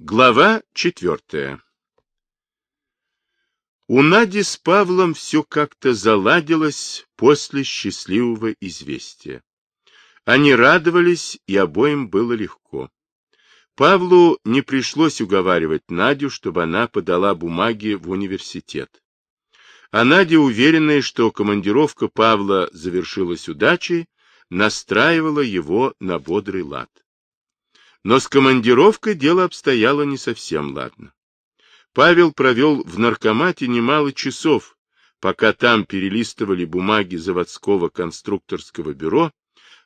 Глава четвертая У Нади с Павлом все как-то заладилось после счастливого известия. Они радовались, и обоим было легко. Павлу не пришлось уговаривать Надю, чтобы она подала бумаги в университет. А Надя, уверенная, что командировка Павла завершилась удачей, настраивала его на бодрый лад. Но с командировкой дело обстояло не совсем ладно. Павел провел в наркомате немало часов, пока там перелистывали бумаги заводского конструкторского бюро,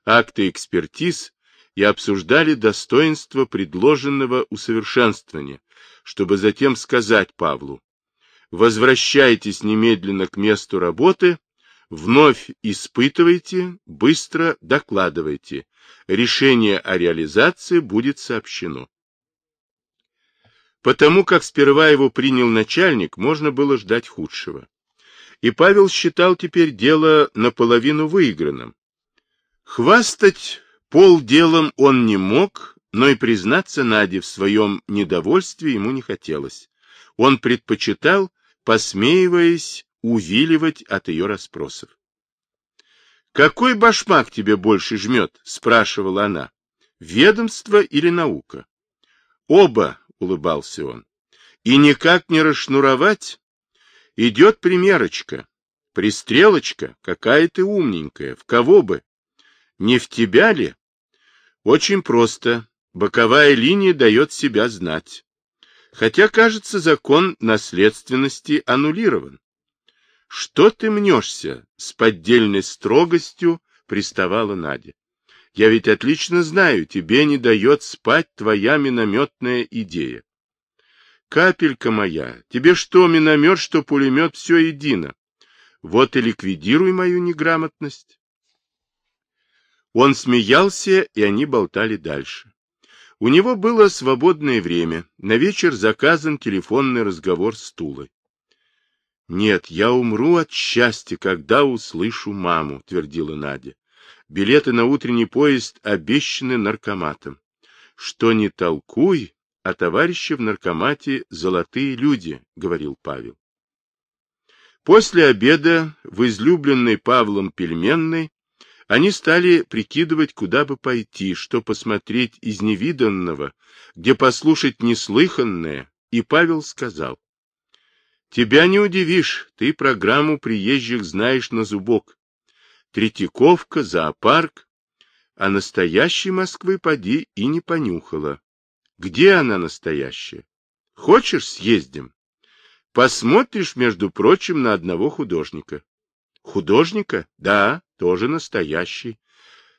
акты экспертиз и обсуждали достоинство предложенного усовершенствования, чтобы затем сказать Павлу, возвращайтесь немедленно к месту работы, вновь испытывайте, быстро докладывайте, решение о реализации будет сообщено. Потому как сперва его принял начальник, можно было ждать худшего. И Павел считал теперь дело наполовину выигранным. Хвастать полделом он не мог, но и признаться Наде в своем недовольстве ему не хотелось. Он предпочитал, посмеиваясь, увиливать от ее расспросов. «Какой башмак тебе больше жмет?» — спрашивала она. «Ведомство или наука?» «Оба», — улыбался он. «И никак не расшнуровать? Идет примерочка. Пристрелочка, какая ты умненькая. В кого бы? Не в тебя ли?» «Очень просто. Боковая линия дает себя знать. Хотя, кажется, закон наследственности аннулирован. Что ты мнешься? С поддельной строгостью приставала Надя. Я ведь отлично знаю, тебе не дает спать твоя минометная идея. Капелька моя, тебе что миномет, что пулемет, все едино. Вот и ликвидируй мою неграмотность. Он смеялся, и они болтали дальше. У него было свободное время. На вечер заказан телефонный разговор с Тулой. Нет, я умру от счастья, когда услышу маму, твердила Надя. Билеты на утренний поезд обещаны наркоматом. Что не толкуй, а товарищи в наркомате золотые люди, говорил Павел. После обеда в излюбленной Павлом пельменной они стали прикидывать, куда бы пойти, что посмотреть из невиданного, где послушать неслыханное, и Павел сказал, Тебя не удивишь, ты программу приезжих знаешь на зубок. Третьяковка, зоопарк, а настоящей Москвы поди и не понюхала. Где она настоящая? Хочешь, съездим? Посмотришь, между прочим, на одного художника. Художника? Да, тоже настоящий.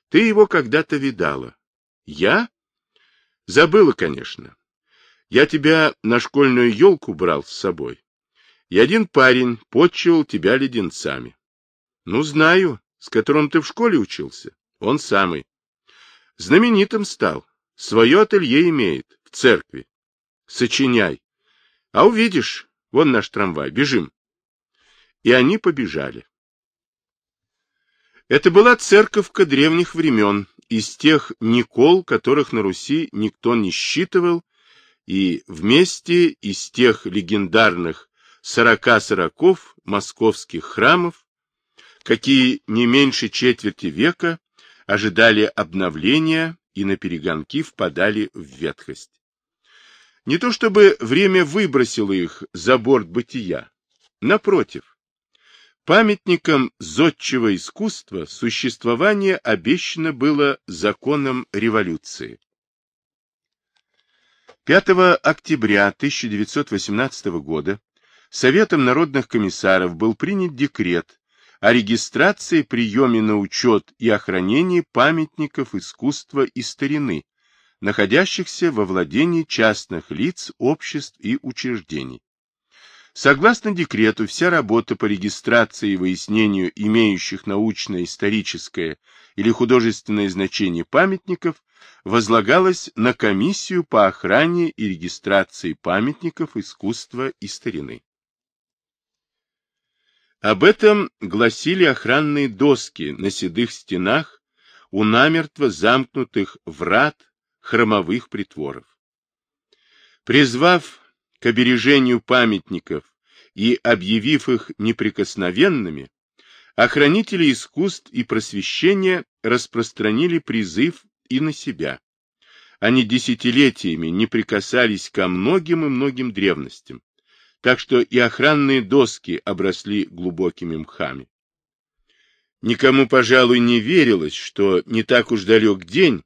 Ты его когда-то видала. Я? Забыла, конечно. Я тебя на школьную елку брал с собой и один парень почивал тебя леденцами. Ну, знаю, с которым ты в школе учился. Он самый. Знаменитым стал. Свое ателье имеет в церкви. Сочиняй. А увидишь, вон наш трамвай, бежим. И они побежали. Это была церковка древних времен, из тех Никол, которых на Руси никто не считывал, и вместе из тех легендарных сорока сороков московских храмов, какие не меньше четверти века ожидали обновления и на перегонки впадали в ветхость. Не то чтобы время выбросило их за борт бытия, напротив, памятником зодчего искусства существование обещано было законом революции. 5 октября 1918 года Советом народных комиссаров был принят декрет о регистрации, приеме на учет и охранении памятников искусства и старины, находящихся во владении частных лиц, обществ и учреждений. Согласно декрету, вся работа по регистрации и выяснению имеющих научное, историческое или художественное значение памятников возлагалась на комиссию по охране и регистрации памятников искусства и старины. Об этом гласили охранные доски на седых стенах у намертво замкнутых врат хромовых притворов. Призвав к обережению памятников и объявив их неприкосновенными, охранители искусств и просвещения распространили призыв и на себя. Они десятилетиями не прикасались ко многим и многим древностям, так что и охранные доски обросли глубокими мхами. Никому, пожалуй, не верилось, что не так уж далек день,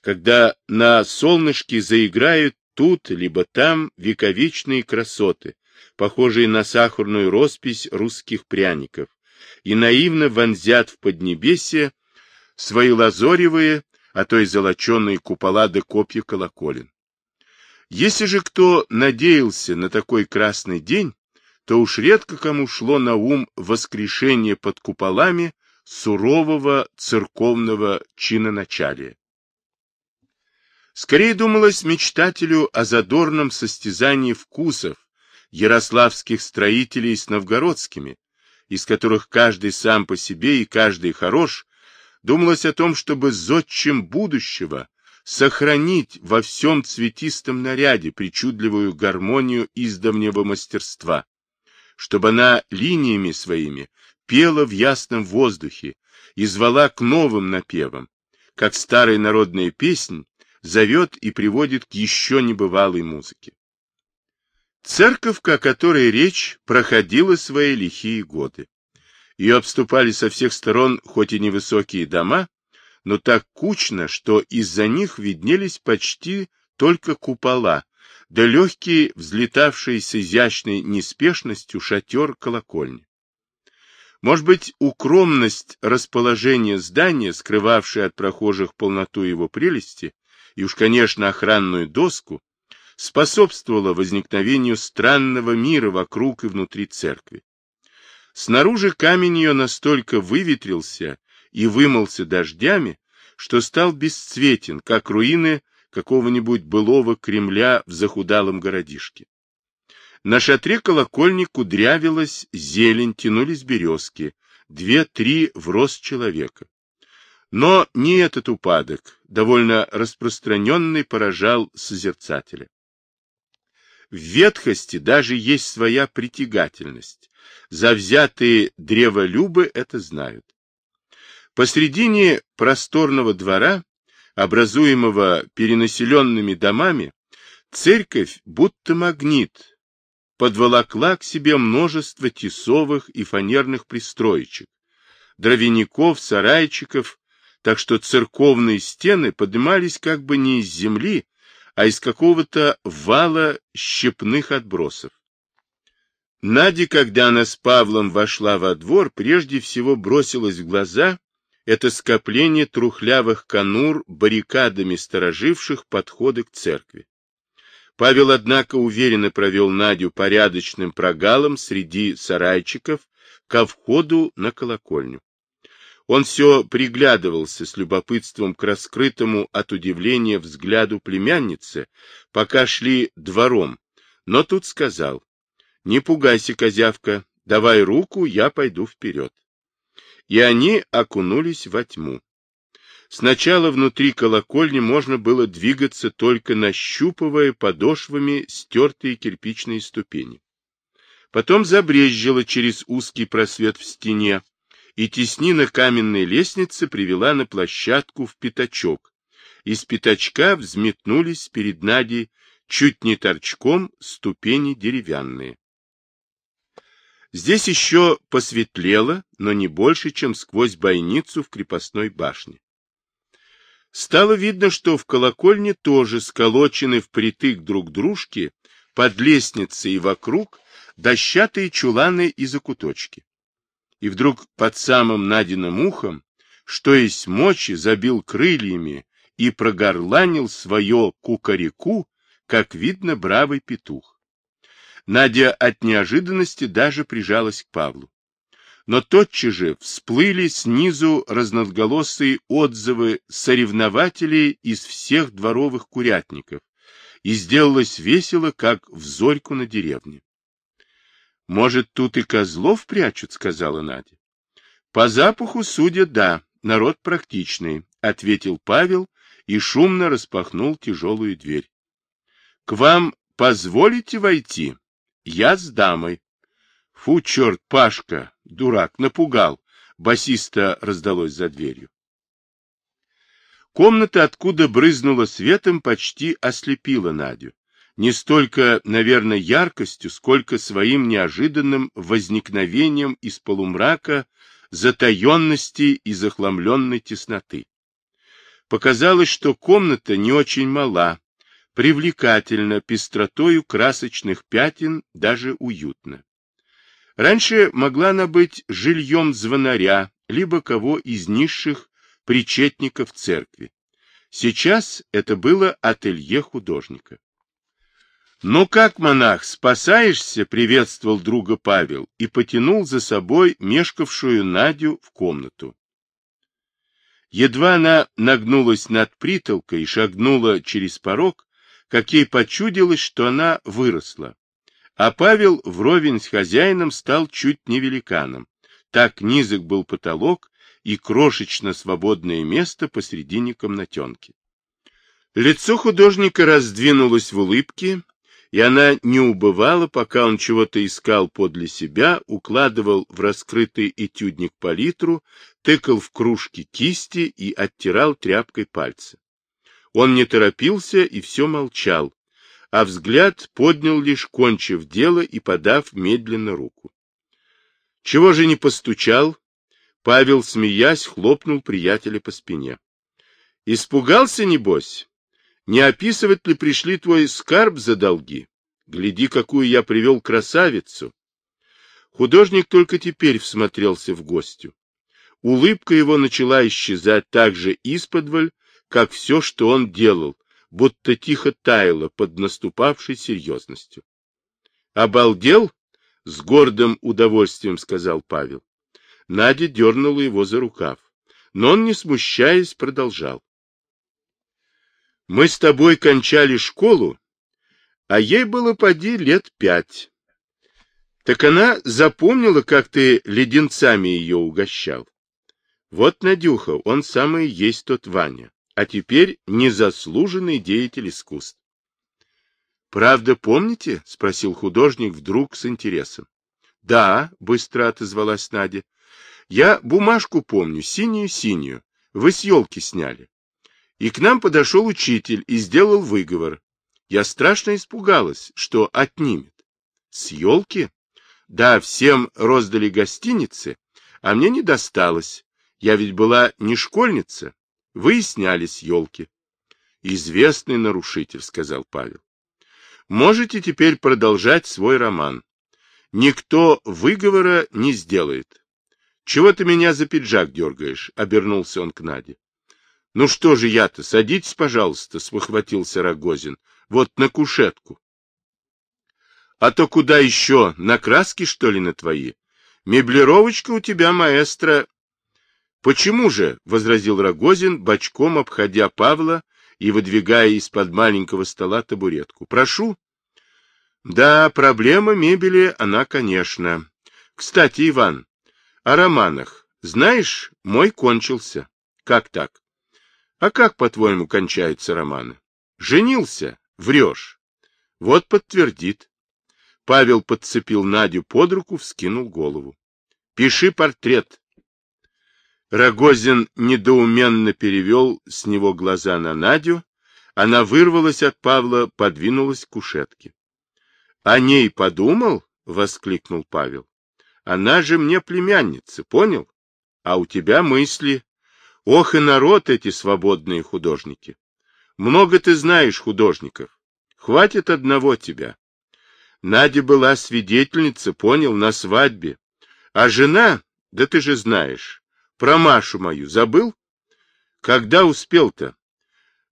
когда на солнышке заиграют тут, либо там вековечные красоты, похожие на сахарную роспись русских пряников, и наивно вонзят в поднебесье свои лазоревые, а то и золоченые купола да копья колоколен. Если же кто надеялся на такой красный день, то уж редко кому шло на ум воскрешение под куполами сурового церковного чиноначалия. Скорее думалось мечтателю о задорном состязании вкусов ярославских строителей с новгородскими, из которых каждый сам по себе и каждый хорош, думалось о том, чтобы зодчим будущего сохранить во всем цветистом наряде причудливую гармонию издавнего мастерства, чтобы она линиями своими пела в ясном воздухе и звала к новым напевам, как старая народная песнь зовет и приводит к еще небывалой музыке. Церковь, о которой речь, проходила свои лихие годы. Ее обступали со всех сторон хоть и невысокие дома, но так кучно, что из-за них виднелись почти только купола, да легкие, взлетавшие с изящной неспешностью шатер колокольни. Может быть, укромность расположения здания, скрывавшая от прохожих полноту его прелести, и уж, конечно, охранную доску, способствовала возникновению странного мира вокруг и внутри церкви. Снаружи камень ее настолько выветрился и вымылся дождями, что стал бесцветен, как руины какого-нибудь былого Кремля в захудалом городишке. На шатре колокольни кудрявилась зелень, тянулись березки, две-три в рост человека. Но не этот упадок, довольно распространенный, поражал созерцателя. В ветхости даже есть своя притягательность. Завзятые древолюбы это знают. Посредине просторного двора, образуемого перенаселенными домами, церковь, будто магнит, подволокла к себе множество тесовых и фанерных пристроечек, дровяников, сарайчиков, так что церковные стены поднимались как бы не из земли, а из какого-то вала щепных отбросов. Надя, когда она с Павлом вошла во двор, прежде всего бросилась в глаза это скопление трухлявых конур, баррикадами стороживших подходы к церкви. Павел, однако, уверенно провел Надю порядочным прогалом среди сарайчиков ко входу на колокольню. Он все приглядывался с любопытством к раскрытому от удивления взгляду племянницы, пока шли двором, но тут сказал, «Не пугайся, козявка, давай руку, я пойду вперед». И они окунулись во тьму. Сначала внутри колокольни можно было двигаться только нащупывая подошвами стертые кирпичные ступени. Потом забрезжило через узкий просвет в стене, и теснина каменной лестницы привела на площадку в пятачок. Из пятачка взметнулись перед Надей чуть не торчком ступени деревянные. Здесь еще посветлело, но не больше, чем сквозь бойницу в крепостной башне. Стало видно, что в колокольне тоже сколочены впритык друг дружке под лестницей и вокруг дощатые чуланы и закуточки. И вдруг под самым Надиным ухом, что есть мочи, забил крыльями и прогорланил свое кукареку, как видно, бравый петух. Надя от неожиданности даже прижалась к Павлу но тотчас же всплыли снизу разноголосые отзывы соревнователей из всех дворовых курятников, и сделалось весело, как в зорьку на деревне. — Может, тут и козлов прячут, — сказала Надя. — По запаху, судя, да, народ практичный, — ответил Павел и шумно распахнул тяжелую дверь. — К вам позволите войти? Я с дамой. Фу, черт, Пашка, дурак, напугал. Басиста раздалось за дверью. Комната, откуда брызнула светом, почти ослепила Надю. Не столько, наверное, яркостью, сколько своим неожиданным возникновением из полумрака, затаенности и захламленной тесноты. Показалось, что комната не очень мала, привлекательна, пестротою красочных пятен, даже уютно. Раньше могла она быть жильем звонаря, либо кого из низших причетников церкви. Сейчас это было ателье художника. «Ну как, монах, спасаешься?» — приветствовал друга Павел и потянул за собой мешкавшую Надю в комнату. Едва она нагнулась над притолкой и шагнула через порог, как ей почудилось, что она выросла. А Павел вровень с хозяином стал чуть не великаном. Так низок был потолок и крошечно свободное место посредине комнатенки. Лицо художника раздвинулось в улыбке, и она не убывала, пока он чего-то искал подле себя, укладывал в раскрытый этюдник палитру, тыкал в кружки кисти и оттирал тряпкой пальцы. Он не торопился и все молчал, а взгляд поднял лишь, кончив дело и подав медленно руку. Чего же не постучал? Павел, смеясь, хлопнул приятеля по спине. Испугался, небось? Не описывать ли пришли твой скарб за долги? Гляди, какую я привел красавицу. Художник только теперь всмотрелся в гостю. Улыбка его начала исчезать так же исподволь, как все, что он делал, будто тихо таяло под наступавшей серьезностью. «Обалдел?» — с гордым удовольствием сказал Павел. Надя дернула его за рукав, но он, не смущаясь, продолжал. Мы с тобой кончали школу, а ей было поди лет пять. Так она запомнила, как ты леденцами ее угощал. Вот, Надюха, он самый есть тот Ваня, а теперь незаслуженный деятель искусств. «Правда помните?» — спросил художник вдруг с интересом. «Да», — быстро отозвалась Надя. «Я бумажку помню, синюю-синюю. Вы с елки сняли. И к нам подошел учитель и сделал выговор. Я страшно испугалась, что отнимет. С елки? Да, всем роздали гостиницы, а мне не досталось. Я ведь была не школьница. Вы сняли с елки. Известный нарушитель, сказал Павел. Можете теперь продолжать свой роман. Никто выговора не сделает. Чего ты меня за пиджак дергаешь? Обернулся он к Наде. — Ну что же я-то, садитесь, пожалуйста, — спохватился Рогозин, — вот на кушетку. — А то куда еще, на краски, что ли, на твои? Меблировочка у тебя, маэстро. — Почему же, — возразил Рогозин, бочком обходя Павла и выдвигая из-под маленького стола табуретку. — Прошу. — Да, проблема мебели, она, конечно. Кстати, Иван, о романах. Знаешь, мой кончился. Как так? А как, по-твоему, кончаются романы? Женился? Врешь. Вот подтвердит. Павел подцепил Надю под руку, вскинул голову. Пиши портрет. Рогозин недоуменно перевел с него глаза на Надю. Она вырвалась от Павла, подвинулась к кушетке. — О ней подумал? — воскликнул Павел. — Она же мне племянница, понял? А у тебя мысли. Ох и народ эти свободные художники! Много ты знаешь художников. Хватит одного тебя. Надя была свидетельница, понял, на свадьбе. А жена, да ты же знаешь, про Машу мою забыл? Когда успел-то?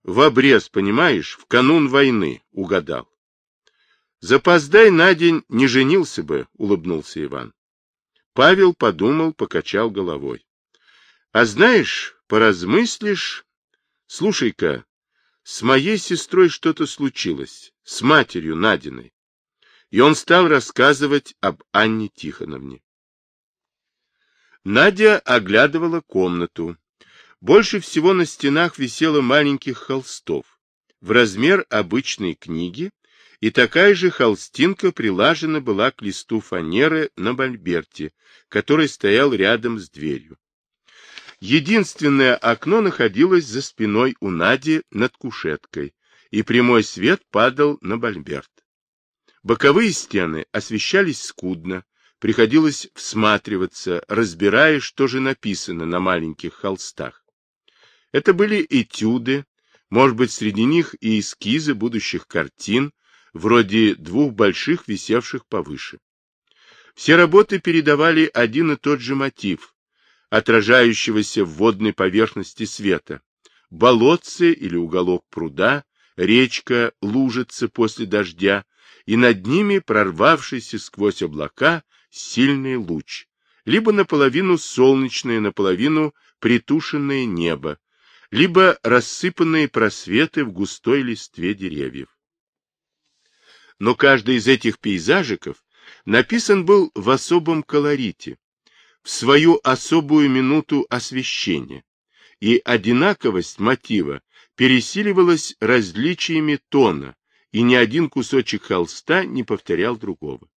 В обрез, понимаешь, в канун войны угадал. Запоздай на день не женился бы, улыбнулся Иван. Павел подумал, покачал головой. А знаешь, Поразмыслишь? Слушай-ка, с моей сестрой что-то случилось, с матерью Надиной. И он стал рассказывать об Анне Тихоновне. Надя оглядывала комнату. Больше всего на стенах висело маленьких холстов. В размер обычной книги и такая же холстинка прилажена была к листу фанеры на мольберте, который стоял рядом с дверью. Единственное окно находилось за спиной у Нади над кушеткой, и прямой свет падал на мольберт. Боковые стены освещались скудно, приходилось всматриваться, разбирая, что же написано на маленьких холстах. Это были этюды, может быть, среди них и эскизы будущих картин, вроде двух больших, висевших повыше. Все работы передавали один и тот же мотив, отражающегося в водной поверхности света. Болотце или уголок пруда, речка, лужица после дождя, и над ними прорвавшийся сквозь облака сильный луч, либо наполовину солнечное, наполовину притушенное небо, либо рассыпанные просветы в густой листве деревьев. Но каждый из этих пейзажиков написан был в особом колорите, в свою особую минуту освещения, и одинаковость мотива пересиливалась различиями тона, и ни один кусочек холста не повторял другого.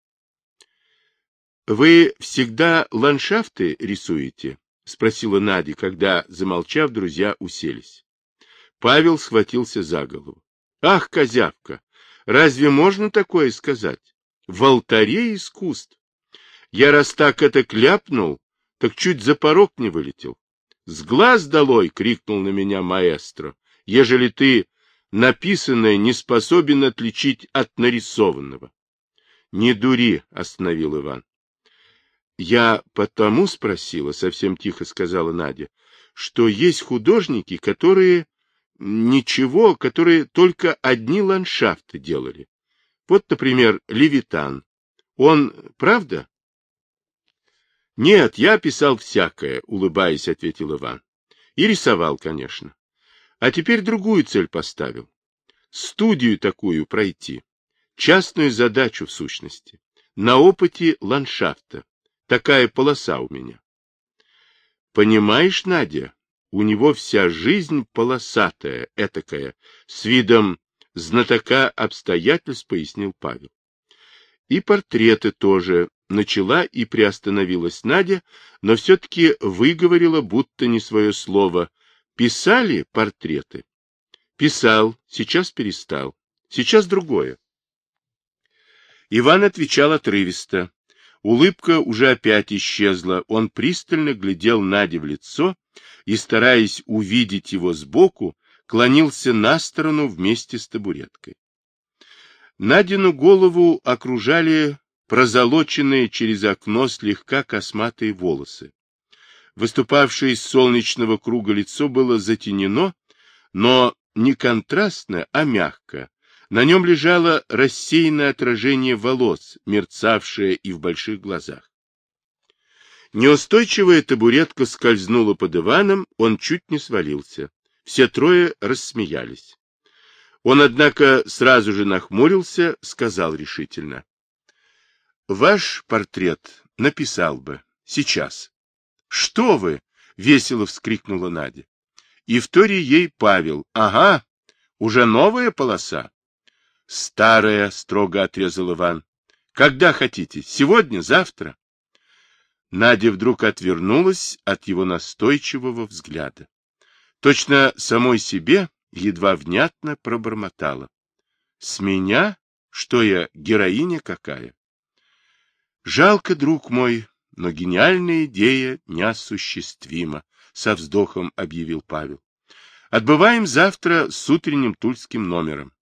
«Вы всегда ландшафты рисуете?» — спросила Надя, когда, замолчав, друзья уселись. Павел схватился за голову. «Ах, козявка! Разве можно такое сказать? В алтаре искусств! Я раз так это кляпнул, так чуть за порог не вылетел. «С глаз долой!» — крикнул на меня маэстро. «Ежели ты написанное не способен отличить от нарисованного». «Не дури!» — остановил Иван. «Я потому спросила, — совсем тихо сказала Надя, — что есть художники, которые... Ничего, которые только одни ландшафты делали. Вот, например, Левитан. Он, правда, нет, я писал всякое, улыбаясь, ответил Иван. И рисовал, конечно. А теперь другую цель поставил. Студию такую пройти. Частную задачу, в сущности. На опыте ландшафта. Такая полоса у меня. Понимаешь, Надя, у него вся жизнь полосатая, этакая, с видом знатока обстоятельств, пояснил Павел. И портреты тоже, начала и приостановилась Надя, но все-таки выговорила, будто не свое слово. Писали портреты? Писал, сейчас перестал. Сейчас другое. Иван отвечал отрывисто. Улыбка уже опять исчезла. Он пристально глядел Наде в лицо и, стараясь увидеть его сбоку, клонился на сторону вместе с табуреткой. Надину голову окружали прозолоченные через окно слегка косматые волосы. Выступавшее из солнечного круга лицо было затенено, но не контрастно, а мягко. На нем лежало рассеянное отражение волос, мерцавшее и в больших глазах. Неустойчивая табуретка скользнула под Иваном, он чуть не свалился. Все трое рассмеялись. Он, однако, сразу же нахмурился, сказал решительно. Ваш портрет написал бы. Сейчас. Что вы? Весело вскрикнула Надя. И втори ей Павел. Ага, уже новая полоса. Старая, строго отрезал Иван. Когда хотите? Сегодня, завтра? Надя вдруг отвернулась от его настойчивого взгляда. Точно самой себе едва внятно пробормотала. С меня? Что я, героиня какая? Жалко, друг мой, но гениальная идея неосуществима, со вздохом объявил Павел. Отбываем завтра с утренним тульским номером.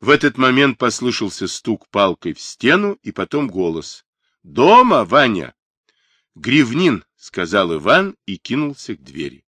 В этот момент послышался стук палкой в стену и потом голос. «Дома, Ваня!» «Гривнин!» — сказал Иван и кинулся к двери.